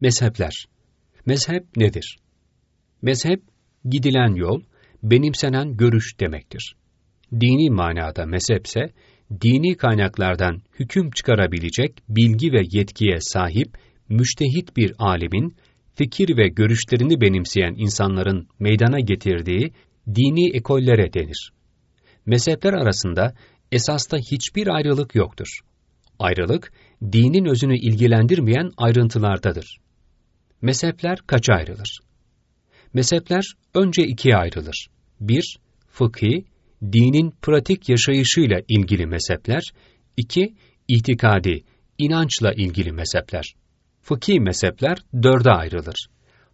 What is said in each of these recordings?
Mezhepler Mezhep nedir? Mezhep, gidilen yol, benimsenen görüş demektir. Dini manada mezhepse, dini kaynaklardan hüküm çıkarabilecek bilgi ve yetkiye sahip müştehit bir alimin, fikir ve görüşlerini benimseyen insanların meydana getirdiği dini ekollere denir. Mezhepler arasında esasta hiçbir ayrılık yoktur. Ayrılık, dinin özünü ilgilendirmeyen ayrıntılardadır. Mezhepler kaça ayrılır? Mezhepler önce ikiye ayrılır. Bir, fıkhi, dinin pratik yaşayışıyla ilgili mezhepler. İki, itikadi, inançla ilgili mezhepler. Fıkhi mezhepler dörde ayrılır.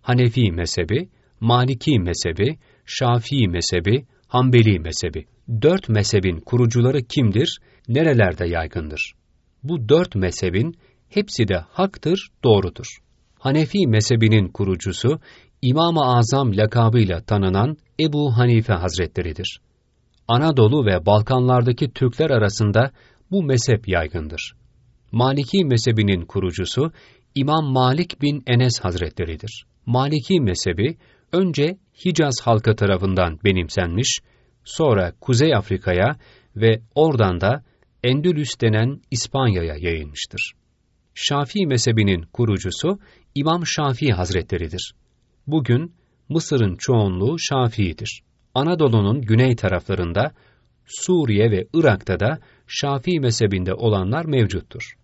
Hanefi mezhebi, Maliki mezhebi, Şafii mezhebi, Hanbeli mezhebi. Dört mezhebin kurucuları kimdir, nerelerde yaygındır? Bu dört mezhebin hepsi de haktır, doğrudur. Hanefi mezhebinin kurucusu İmam-ı Azam lakabıyla tanınan Ebu Hanife Hazretleridir. Anadolu ve Balkanlardaki Türkler arasında bu mezhep yaygındır. Maliki mezhebinin kurucusu İmam Malik bin Enes Hazretleridir. Maliki mezhebi önce Hicaz halkı tarafından benimsenmiş, sonra Kuzey Afrika'ya ve oradan da Endülüs denen İspanya'ya yayılmıştır. Şafii mezhebinin kurucusu İmam Şafii Hazretleridir. Bugün Mısır'ın çoğunluğu Şafii'dir. Anadolu'nun güney taraflarında, Suriye ve Irak'ta da Şafii mezhebinde olanlar mevcuttur.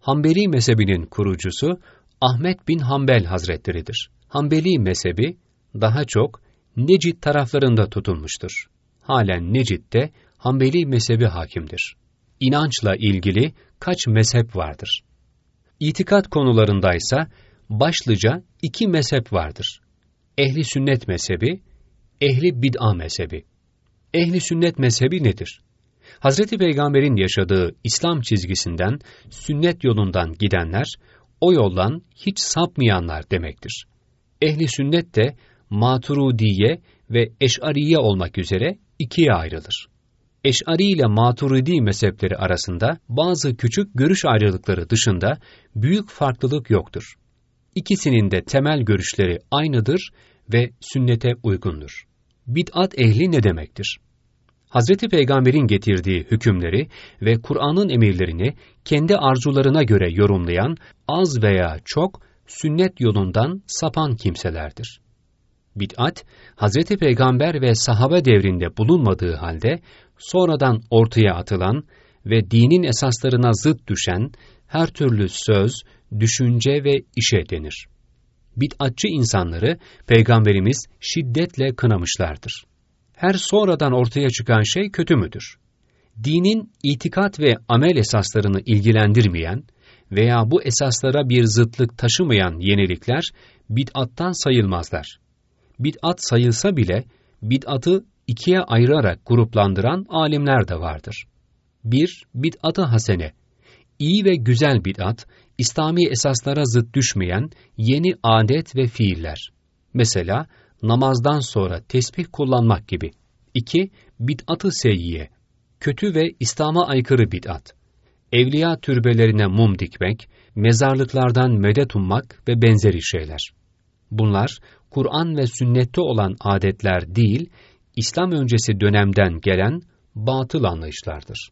Hanbeli mezhebinin kurucusu Ahmet bin Hanbel Hazretleridir. Hanbeli mezhebi daha çok Necid taraflarında tutulmuştur. Halen Necid'de Hanbeli mezhebi hakimdir. İnançla ilgili kaç mezhep vardır? İtikat konularındaysa başlıca iki mezhep vardır. Ehli sünnet mezhebi, ehli bid'a mezhebi. Ehli sünnet mezhebi nedir? Hazreti Peygamber'in yaşadığı İslam çizgisinden, sünnet yolundan gidenler, o yoldan hiç sapmayanlar demektir. Ehli sünnet de Maturudiye ve Eş'ariye olmak üzere ikiye ayrılır. Eş'ari ile Maturidi mezhepleri arasında bazı küçük görüş ayrılıkları dışında büyük farklılık yoktur. İkisinin de temel görüşleri aynıdır ve sünnete uygundur. Bid'at ehli ne demektir? Hazreti Peygamber'in getirdiği hükümleri ve Kur'an'ın emirlerini kendi arzularına göre yorumlayan az veya çok sünnet yolundan sapan kimselerdir. Bid'at, Hazreti Peygamber ve sahabe devrinde bulunmadığı halde sonradan ortaya atılan ve dinin esaslarına zıt düşen her türlü söz, düşünce ve işe denir. Bid'atçı insanları Peygamberimiz şiddetle kınamışlardır. Her sonradan ortaya çıkan şey kötü müdür? Dinin itikat ve amel esaslarını ilgilendirmeyen veya bu esaslara bir zıtlık taşımayan yenilikler bid'attan sayılmazlar. Bid'at sayılsa bile bid'atı ikiye ayırarak gruplandıran alimler de vardır. 1. Bid'at-ı hasene. İyi ve güzel bid'at, İslami esaslara zıt düşmeyen yeni adet ve fiiller. Mesela namazdan sonra tesbih kullanmak gibi. 2. Bid'at-ı seyyiye. Kötü ve İslam'a aykırı bid'at. Evliya türbelerine mum dikmek, mezarlıklardan medet ummak ve benzeri şeyler. Bunlar Kur'an ve sünnette olan adetler değil, İslam öncesi dönemden gelen batıl anlayışlardır.